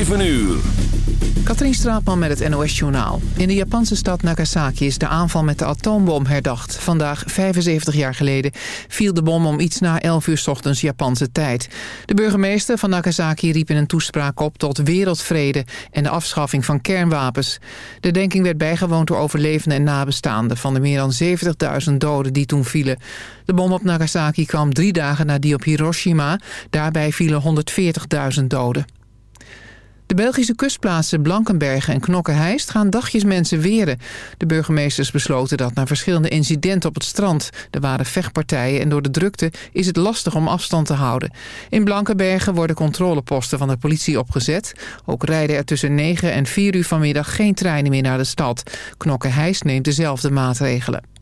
7 uur. Katrien Straatman met het NOS-journaal. In de Japanse stad Nagasaki is de aanval met de atoombom herdacht. Vandaag, 75 jaar geleden, viel de bom om iets na 11 uur ochtends Japanse tijd. De burgemeester van Nagasaki riep in een toespraak op tot wereldvrede en de afschaffing van kernwapens. De denking werd bijgewoond door overlevenden en nabestaanden van de meer dan 70.000 doden die toen vielen. De bom op Nagasaki kwam drie dagen na die op Hiroshima. Daarbij vielen 140.000 doden. De Belgische kustplaatsen Blankenbergen en Knokke-Heist gaan dagjes mensen weren. De burgemeesters besloten dat na verschillende incidenten op het strand. Er waren vechtpartijen en door de drukte is het lastig om afstand te houden. In Blankenbergen worden controleposten van de politie opgezet. Ook rijden er tussen 9 en 4 uur vanmiddag geen treinen meer naar de stad. Knokke-Heist neemt dezelfde maatregelen.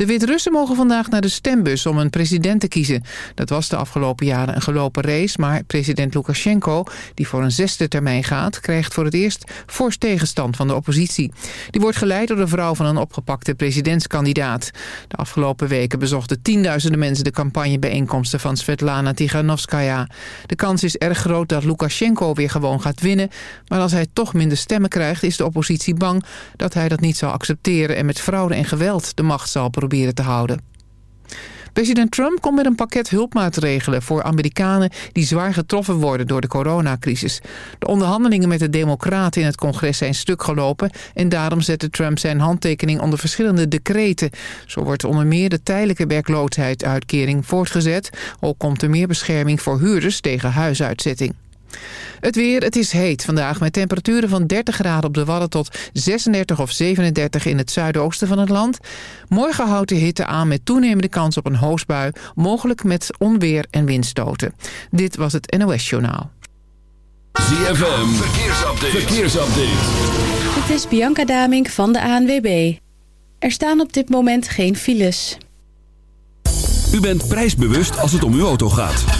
De Wit-Russen mogen vandaag naar de stembus om een president te kiezen. Dat was de afgelopen jaren een gelopen race, maar president Lukashenko, die voor een zesde termijn gaat, krijgt voor het eerst fors tegenstand van de oppositie. Die wordt geleid door de vrouw van een opgepakte presidentskandidaat. De afgelopen weken bezochten tienduizenden mensen de campagnebijeenkomsten van Svetlana Tiganovskaya. De kans is erg groot dat Lukashenko weer gewoon gaat winnen, maar als hij toch minder stemmen krijgt, is de oppositie bang dat hij dat niet zal accepteren en met fraude en geweld de macht zal proberen te houden. President Trump komt met een pakket hulpmaatregelen voor Amerikanen die zwaar getroffen worden door de coronacrisis. De onderhandelingen met de democraten in het congres zijn stuk gelopen en daarom zette Trump zijn handtekening onder verschillende decreten. Zo wordt onder meer de tijdelijke werkloosheidsuitkering voortgezet. Ook komt er meer bescherming voor huurders tegen huisuitzetting. Het weer, het is heet vandaag met temperaturen van 30 graden op de Wadden tot 36 of 37 in het zuidoosten van het land. Morgen houdt de hitte aan met toenemende kans op een hoosbui, mogelijk met onweer en windstoten. Dit was het NOS Journaal. ZFM, verkeersupdate. verkeersupdate. Het is Bianca Damink van de ANWB. Er staan op dit moment geen files. U bent prijsbewust als het om uw auto gaat.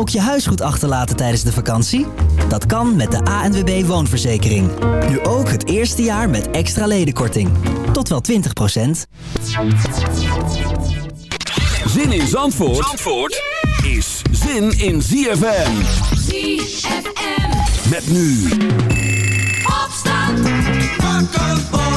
Ook je huis goed achterlaten tijdens de vakantie? Dat kan met de ANWB Woonverzekering. Nu ook het eerste jaar met extra ledenkorting. Tot wel 20%. Zin in Zandvoort, Zandvoort is zin in ZFM. ZFM. Met nu. Opstand. Wakker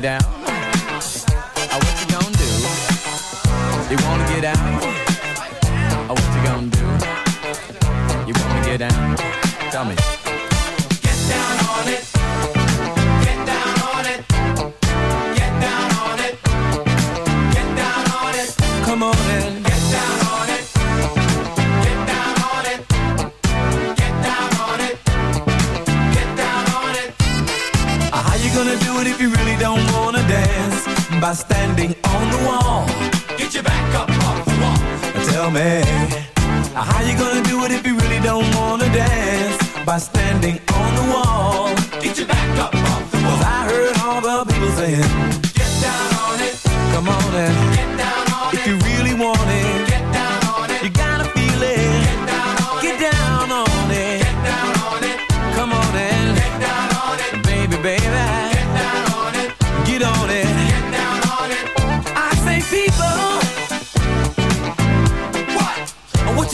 down.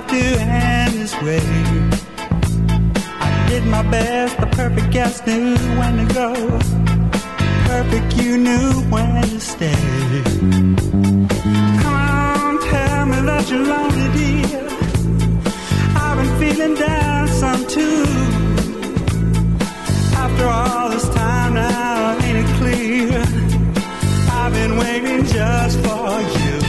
life to end this way. I did my best, the perfect guest knew when to go. Perfect, you knew when to stay. Come tell me that you're lonely, dear. I've been feeling down some too. After all this time now, ain't it clear? I've been waiting just for you.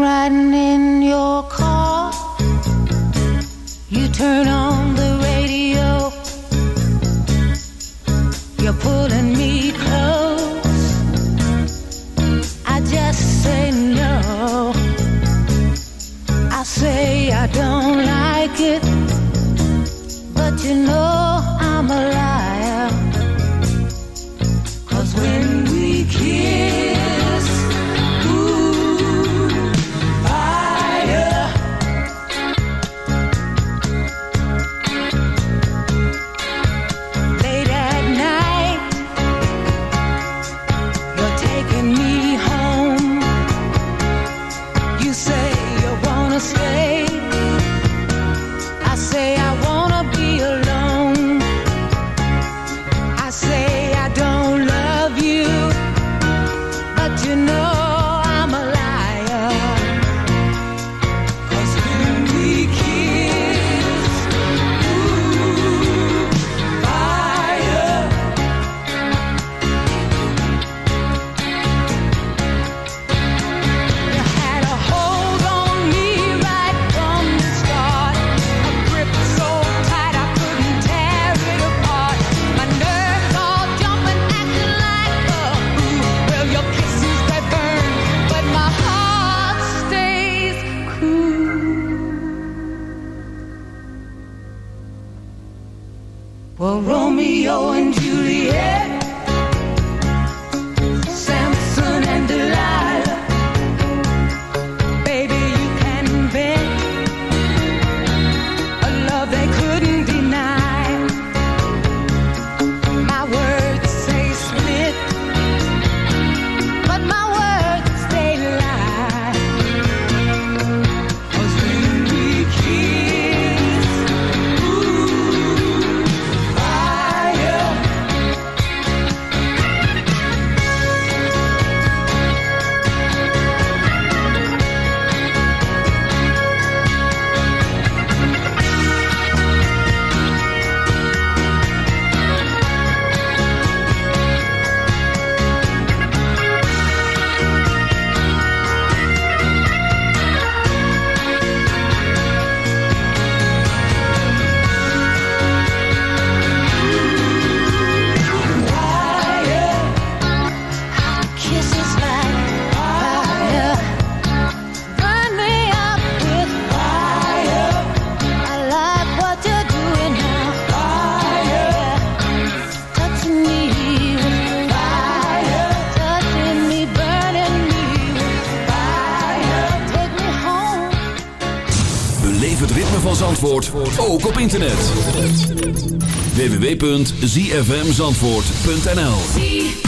Riding in your car. You turn on the internet. www.zfmzandvoort.nl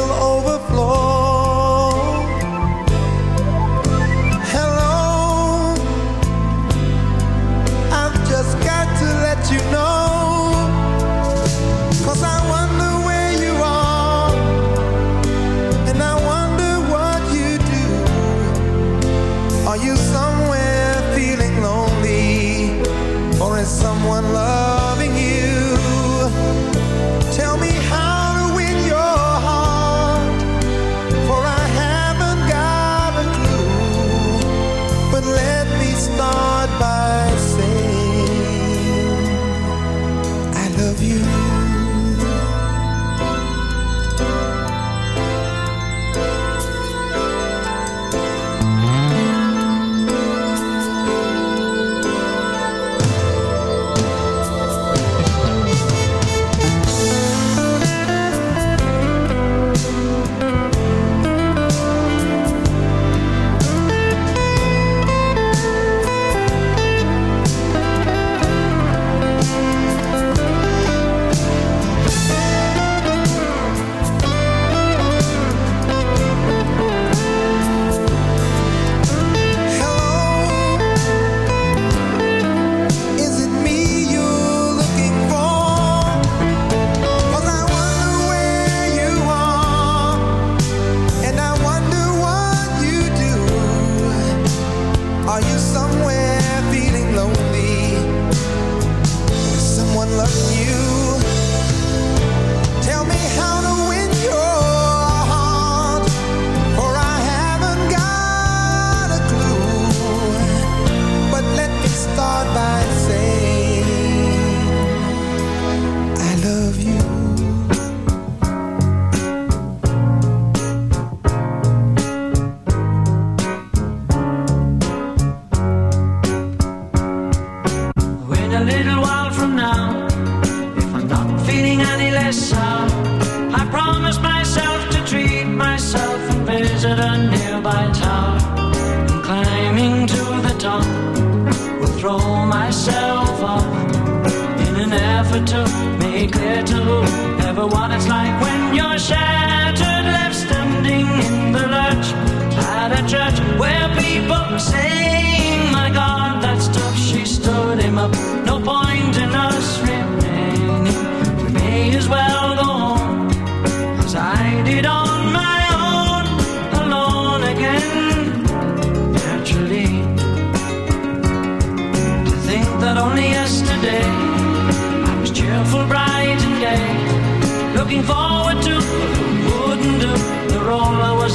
remember what it's like when you're shattered, left standing in the lurch at a church where people say.